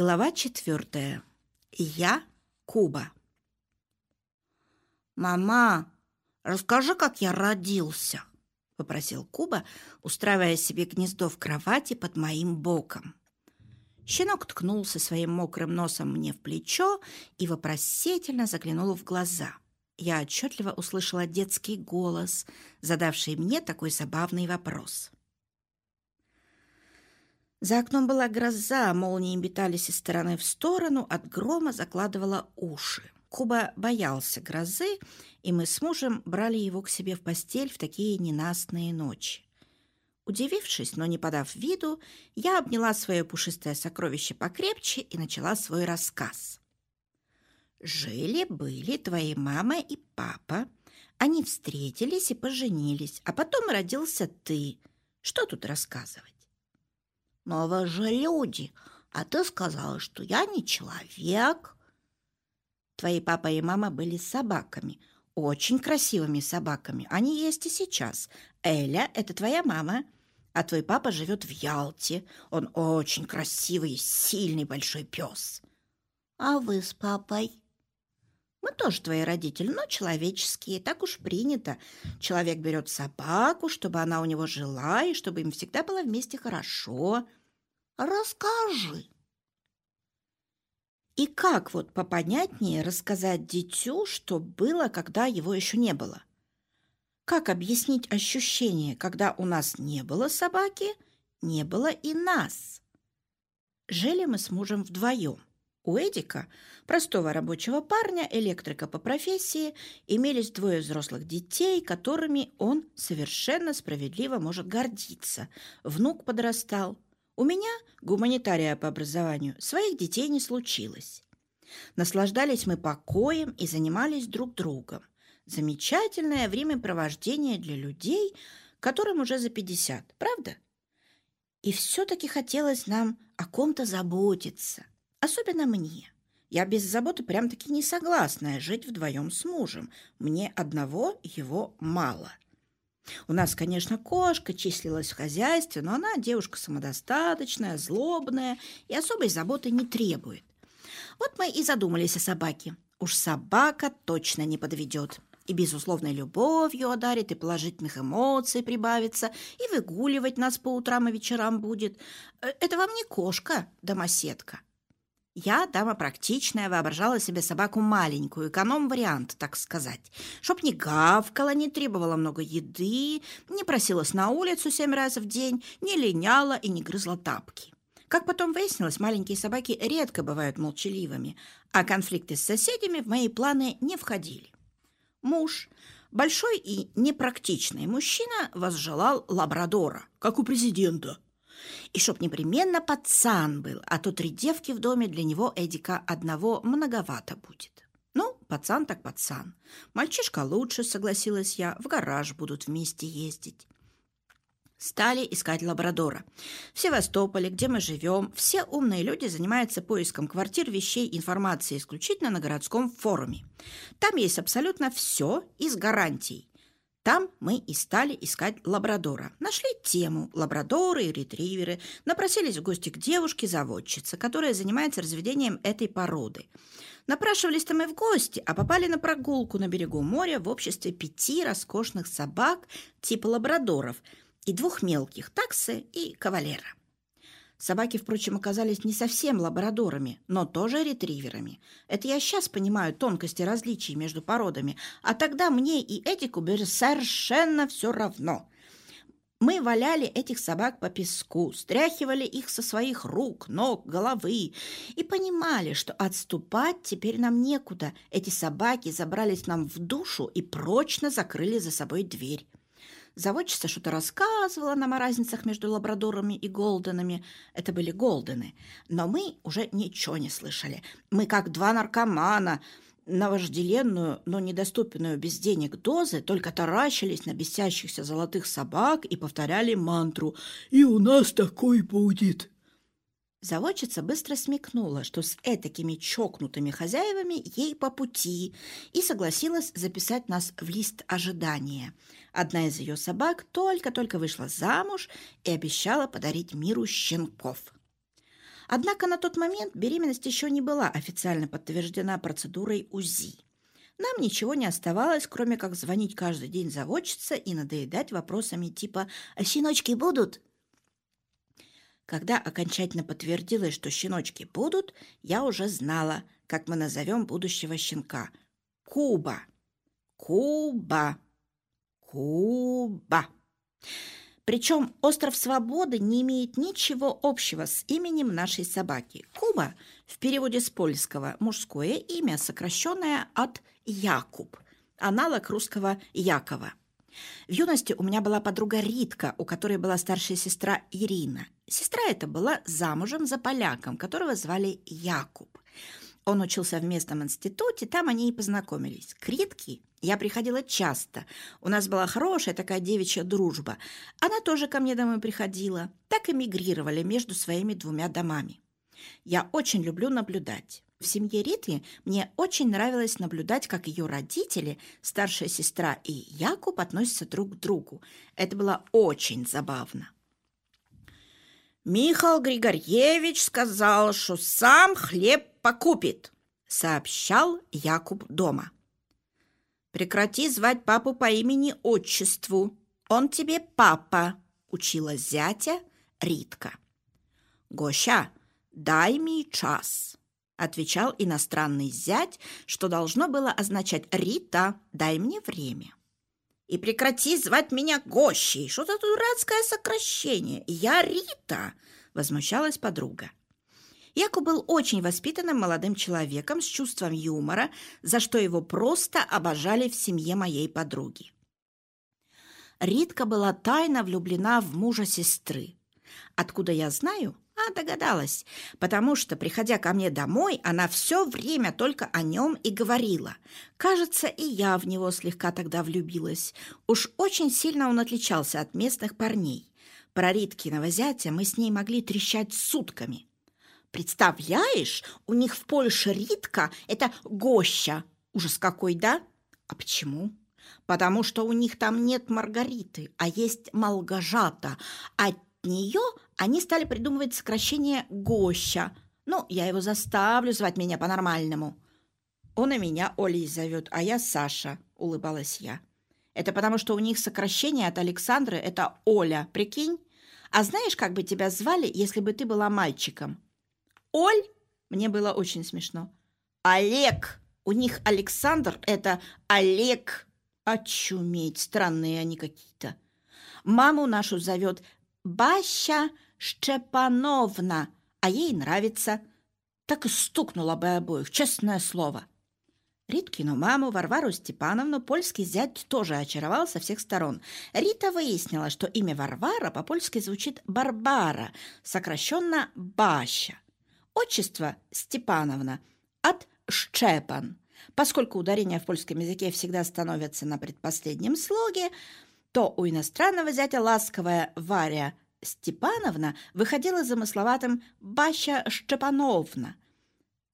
Глава четвертая. Я Куба. «Мама, расскажи, как я родился», — попросил Куба, устраивая себе гнездо в кровати под моим боком. Щенок ткнулся своим мокрым носом мне в плечо и вопросительно заглянул в глаза. Я отчетливо услышала детский голос, задавший мне такой забавный вопрос. За окном была гроза, молнии метались из стороны в сторону, от грома закладывала уши. Куба боялся грозы, и мы с мужем брали его к себе в постель в такие ненастные ночи. Удивившись, но не подав виду, я обняла свое пушистое сокровище покрепче и начала свой рассказ. Жили-были твои мама и папа. Они встретились и поженились, а потом родился ты. Что тут рассказывать? Но вы же люди, а ты сказала, что я не человек. Твои папа и мама были собаками, очень красивыми собаками. Они есть и сейчас. Эля — это твоя мама, а твой папа живет в Ялте. Он очень красивый, сильный большой пес. А вы с папой? Мы тоже твои родители, но человеческие, так уж принято. Человек берет собаку, чтобы она у него жила, и чтобы им всегда было вместе хорошо. Расскажи. И как вот попонятнее рассказать дитю, что было, когда его еще не было? Как объяснить ощущение, когда у нас не было собаки, не было и нас? Жили мы с мужем вдвоем. У Эдика, простого рабочего парня, электрика по профессии, имелись двое взрослых детей, которыми он совершенно справедливо может гордиться. Внук подрастал – у меня, гуманитария по образованию, своих детей не случилось. Наслаждались мы покоем и занимались друг другом. Замечательное времяпровождение для людей, которым уже за 50, правда? И все-таки хотелось нам о ком-то заботиться, особенно мне. Я без заботы прям-таки не согласная жить вдвоем с мужем. Мне одного его мало. У нас, конечно, кошка числилась в хозяйстве, но она девушка самодостаточная, злобная и особой заботы не требует. Вот мы и задумались о собаке. Уж собака точно не подведет. И безусловной любовью одарит, и положительных эмоций прибавится, и выгуливать нас по утрам и вечерам будет. Э, это вам не кошка, домоседка. Я, дама практичная, воображала себе собаку маленькую, эконом-вариант, так сказать. Чтоб не гавкала, не требовала много еды, не просилась на улицу семь раз в день, не линяла и не грызла тапки. Как потом выяснилось, маленькие собаки редко бывают молчаливыми, а конфликты с соседями в мои планы не входили. Муж, большой и непрактичный мужчина, возжелал лабрадора, как у президента – и чтоб непременно пацан был, а то три девки в доме для него Эдика одного многовато будет. Ну, пацан так пацан. Мальчишка лучше, согласилась я, в гараж будут вместе ездить. Стали искать лабрадора. В Севастополе, где мы живем, все умные люди занимаются поиском квартир, вещей, информации исключительно на городском форуме. Там есть абсолютно все и с гарантией. Там мы и стали искать лабрадора. Нашли тему лабрадоры и ретриверы, напросились в гости к девушке-заводчице, которая занимается разведением этой породы. Напрашивались-то мы в гости, а попали на прогулку на берегу моря в обществе пяти роскошных собак типа лабрадоров и двух мелких – таксы и кавалера. Собаки, впрочем, оказались не совсем лабрадорами, но тоже ретриверами. Это я сейчас понимаю тонкости различий между породами, а тогда мне и Эдику было совершенно все равно. Мы валяли этих собак по песку, стряхивали их со своих рук, ног, головы и понимали, что отступать теперь нам некуда. Эти собаки забрались нам в душу и прочно закрыли за собой дверь. Заводчица что-то рассказывала нам о разницах между лабрадорами и голденами. Это были голдены. Но мы уже ничего не слышали. Мы как два наркомана на вожделенную, но недоступную без денег дозы только таращились на бесящихся золотых собак и повторяли мантру «И у нас такой будет!» Заводчица быстро смекнула, что с этакими чокнутыми хозяевами ей по пути, и согласилась записать нас в лист ожидания. Одна из ее собак только-только вышла замуж и обещала подарить миру щенков. Однако на тот момент беременность еще не была официально подтверждена процедурой УЗИ. Нам ничего не оставалось, кроме как звонить каждый день заводчице и надоедать вопросами типа «А щеночки будут?». Когда окончательно подтвердилось, что щеночки будут, я уже знала, как мы назовем будущего щенка. Куба. Куба. Куба. Причем остров Свободы не имеет ничего общего с именем нашей собаки. Куба в переводе с польского мужское имя, сокращенное от Якуб, аналог русского Якова. В юности у меня была подруга Ритка, у которой была старшая сестра Ирина. Сестра эта была замужем за поляком, которого звали Якуб. Он учился в местном институте, там они и познакомились. К Ритке я приходила часто. У нас была хорошая такая девичья дружба. Она тоже ко мне домой приходила. Так и мигрировали между своими двумя домами. Я очень люблю наблюдать. В семье Риты мне очень нравилось наблюдать, как ее родители, старшая сестра и Якуб относятся друг к другу. Это было очень забавно. «Михаил Григорьевич сказал, что сам хлеб покупит», сообщал Якуб дома. «Прекрати звать папу по имени-отчеству. Он тебе папа», учила зятя Ритка. «Гоша, дай мне час», отвечал иностранный зять, что должно было означать «Рита, дай мне время». И прекрати звать меня Гощей. Что за дурацкое сокращение? Я Рита, возмущалась подруга. Яку был очень воспитанным молодым человеком с чувством юмора, за что его просто обожали в семье моей подруги. Ритка была тайно влюблена в мужа сестры. Откуда я знаю? А догадалась, потому что, приходя ко мне домой, она все время только о нем и говорила. Кажется, и я в него слегка тогда влюбилась. Уж очень сильно он отличался от местных парней. Про Риткиного зятя мы с ней могли трещать сутками. Представляешь, у них в Польше Ритка – это гоща. Ужас какой, да? А почему? Потому что у них там нет Маргариты, а есть Малгажата, а нее они стали придумывать сокращение Гоща. Ну, я его заставлю звать меня по-нормальному. Он и меня Олей зовет, а я Саша, улыбалась я. Это потому, что у них сокращение от Александры – это Оля, прикинь? А знаешь, как бы тебя звали, если бы ты была мальчиком? Оль? Мне было очень смешно. Олег! У них Александр – это Олег. Очуметь, странные они какие-то. Маму нашу зовет Баща Щепановна, а ей нравится. Так и стукнула бы обоих, честное слово. Риткину маму Варвару Степановну польский зять тоже очаровал со всех сторон. Рита выяснила, что имя Варвара по-польски звучит «Барбара», сокращенно «Баща». Отчество Степановна от Щепан. Поскольку ударение в польском языке всегда становится на предпоследнем слоге, то у иностранного зятя ласковая Варя Степановна выходила замысловатым Баща Щепановна.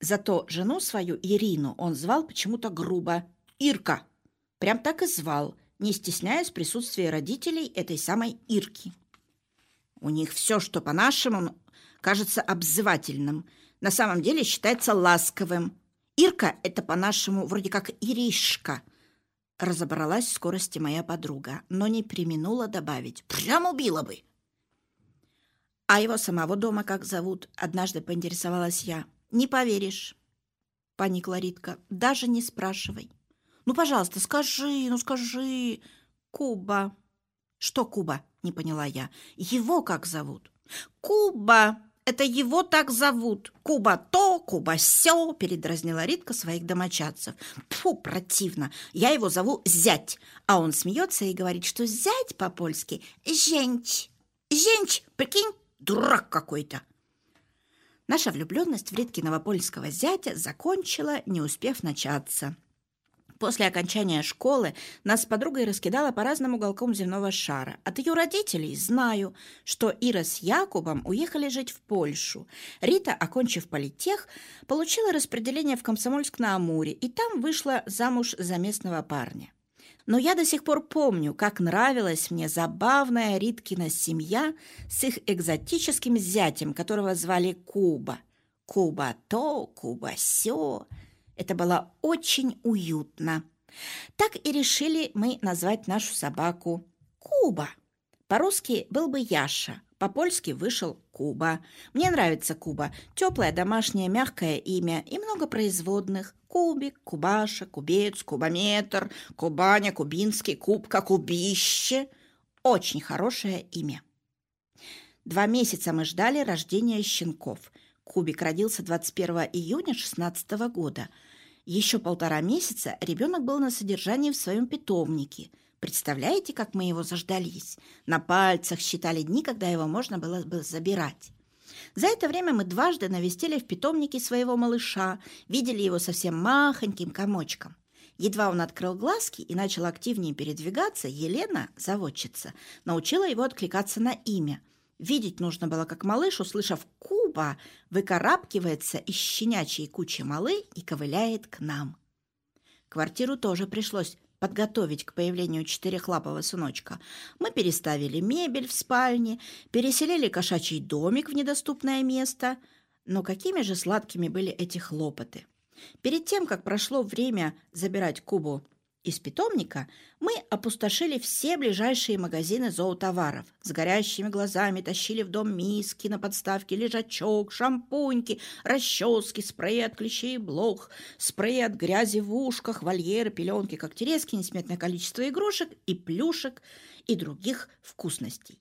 Зато жену свою, Ирину, он звал почему-то грубо Ирка. Прям так и звал, не стесняясь присутствия родителей этой самой Ирки. У них все, что по-нашему, кажется обзывательным, на самом деле считается ласковым. Ирка – это по-нашему вроде как Иришка – Разобралась в скорости моя подруга, но не применула добавить. «Прям убила бы!» «А его самого дома как зовут?» — однажды поинтересовалась я. «Не поверишь», — поникла Ритка. «Даже не спрашивай». «Ну, пожалуйста, скажи, ну скажи». «Куба». «Что Куба?» — не поняла я. «Его как зовут?» «Куба!» Это его так зовут. Куба то, Куба сё, передразнила Ритка своих домочадцев. Фу, противно. Я его зову зять. А он смеется и говорит, что зять по-польски «женч». «Женч, прикинь, дурак какой-то». Наша влюбленность в Риткиного польского зятя закончила, не успев начаться. После окончания школы нас с подругой раскидала по разным уголкам земного шара. От ее родителей знаю, что Ира с Якубом уехали жить в Польшу. Рита, окончив политех, получила распределение в Комсомольск на Амуре и там вышла замуж за местного парня. Но я до сих пор помню, как нравилась мне забавная Риткина семья с их экзотическим зятем, которого звали Куба. Куба то, Куба сё. Это было очень уютно. Так и решили мы назвать нашу собаку Куба. По-русски был бы Яша, по-польски вышел Куба. Мне нравится Куба. Теплое, домашнее, мягкое имя и много производных. Кубик, Кубаша, Кубец, Кубометр, Кубаня, Кубинский, Кубка, Кубище. Очень хорошее имя. Два месяца мы ждали рождения щенков. Кубик родился 21 июня 16 года. Еще полтора месяца ребенок был на содержании в своем питомнике – Представляете, как мы его заждались? На пальцах считали дни, когда его можно было бы забирать. За это время мы дважды навестили в питомнике своего малыша, видели его совсем махоньким комочком. Едва он открыл глазки и начал активнее передвигаться, Елена, заводчица, научила его откликаться на имя. Видеть нужно было, как малыш, услышав «Куба», выкарабкивается из щенячьей кучи малы и ковыляет к нам. Квартиру тоже пришлось подготовить к появлению четырехлапого сыночка, мы переставили мебель в спальне, переселили кошачий домик в недоступное место. Но какими же сладкими были эти хлопоты! Перед тем, как прошло время забирать Кубу из питомника мы опустошили все ближайшие магазины зоотоваров. С горящими глазами тащили в дом миски на подставке, лежачок, шампуньки, расчески, спреи от клещей и блох, спреи от грязи в ушках, вольеры, пеленки, когтерезки, несметное количество игрушек и плюшек и других вкусностей.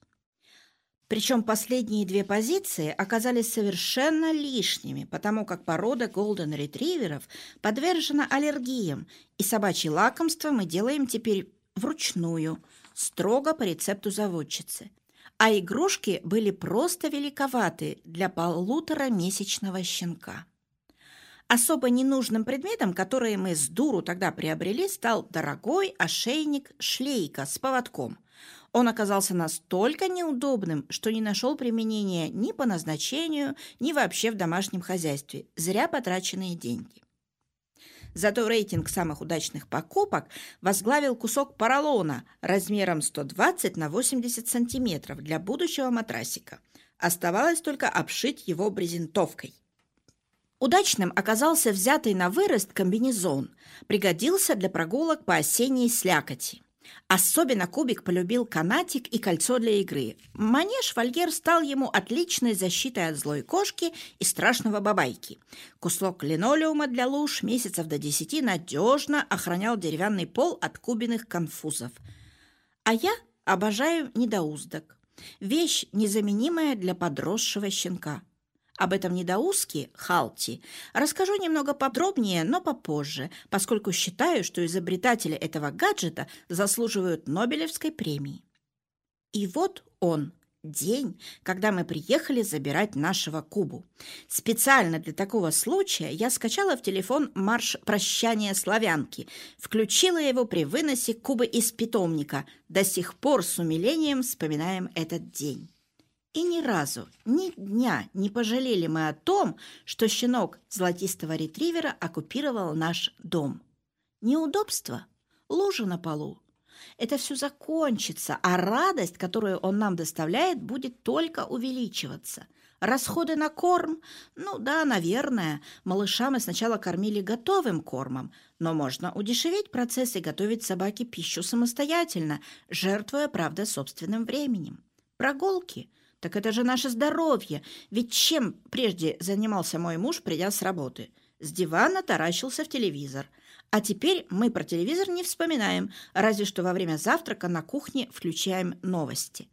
Причем последние две позиции оказались совершенно лишними, потому как порода голден-ретриверов подвержена аллергиям, и собачье лакомство мы делаем теперь вручную, строго по рецепту заводчицы. А игрушки были просто великоваты для полуторамесячного щенка. Особо ненужным предметом, который мы с дуру тогда приобрели, стал дорогой ошейник шлейка с поводком – он оказался настолько неудобным, что не нашел применения ни по назначению, ни вообще в домашнем хозяйстве. Зря потраченные деньги. Зато рейтинг самых удачных покупок возглавил кусок поролона размером 120 на 80 сантиметров для будущего матрасика. Оставалось только обшить его брезентовкой. Удачным оказался взятый на вырост комбинезон. Пригодился для прогулок по осенней слякоти. Особенно Кубик полюбил канатик и кольцо для игры. Манеж-вольер стал ему отличной защитой от злой кошки и страшного бабайки. Кусок линолеума для луж месяцев до десяти надежно охранял деревянный пол от кубиных конфузов. А я обожаю недоуздок. Вещь, незаменимая для подросшего щенка. Об этом недоуске, Халти, расскажу немного подробнее, но попозже, поскольку считаю, что изобретатели этого гаджета заслуживают Нобелевской премии. И вот он, день, когда мы приехали забирать нашего Кубу. Специально для такого случая я скачала в телефон марш прощания славянки, включила его при выносе Кубы из питомника. До сих пор с умилением вспоминаем этот день. И ни разу, ни дня не пожалели мы о том, что щенок золотистого ретривера оккупировал наш дом. Неудобство, лужа на полу. Это все закончится, а радость, которую он нам доставляет, будет только увеличиваться. Расходы на корм? Ну да, наверное. Малыша мы сначала кормили готовым кормом, но можно удешевить процесс и готовить собаке пищу самостоятельно, жертвуя, правда, собственным временем. Прогулки – так это же наше здоровье. Ведь чем прежде занимался мой муж, придя с работы? С дивана таращился в телевизор. А теперь мы про телевизор не вспоминаем, разве что во время завтрака на кухне включаем новости.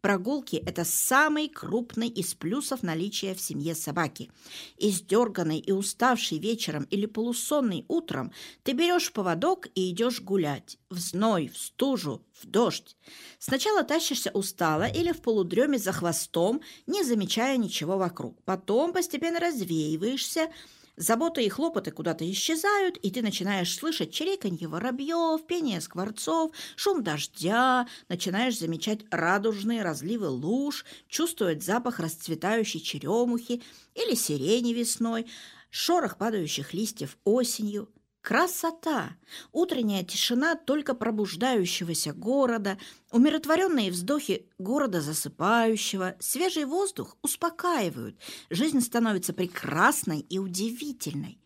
Прогулки – это самый крупный из плюсов наличия в семье собаки. Издерганный и уставший вечером или полусонный утром ты берешь поводок и идешь гулять. В зной, в стужу, в дождь. Сначала тащишься устало или в полудреме за хвостом, не замечая ничего вокруг. Потом постепенно развеиваешься – Заботы и хлопоты куда-то исчезают, и ты начинаешь слышать чириканье воробьев, пение скворцов, шум дождя, начинаешь замечать радужные разливы луж, чувствовать запах расцветающей черемухи или сирени весной, шорох падающих листьев осенью. Красота! Утренняя тишина только пробуждающегося города, умиротворенные вздохи города засыпающего, свежий воздух успокаивают, жизнь становится прекрасной и удивительной.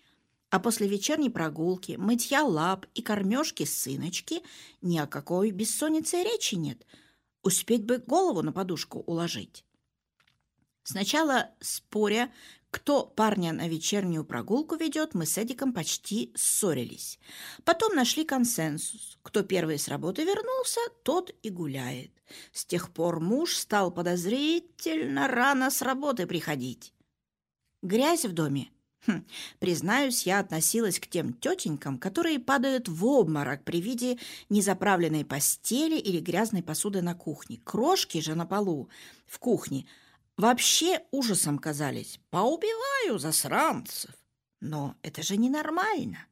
А после вечерней прогулки, мытья лап и кормежки сыночки ни о какой бессоннице речи нет. Успеть бы голову на подушку уложить. Сначала, споря, кто парня на вечернюю прогулку ведет, мы с Эдиком почти ссорились. Потом нашли консенсус. Кто первый с работы вернулся, тот и гуляет. С тех пор муж стал подозрительно рано с работы приходить. Грязь в доме Хм, признаюсь, я относилась к тем тетенькам, которые падают в обморок при виде незаправленной постели или грязной посуды на кухне. Крошки же на полу в кухне вообще ужасом казались. Поубиваю засранцев. Но это же ненормально.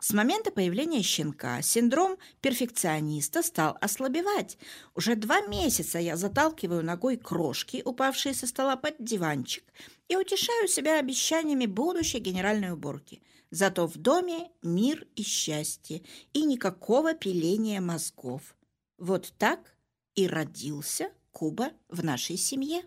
С момента появления щенка синдром перфекциониста стал ослабевать. Уже два месяца я заталкиваю ногой крошки, упавшие со стола под диванчик, и утешаю себя обещаниями будущей генеральной уборки. Зато в доме мир и счастье, и никакого пиления мозгов. Вот так и родился Куба в нашей семье.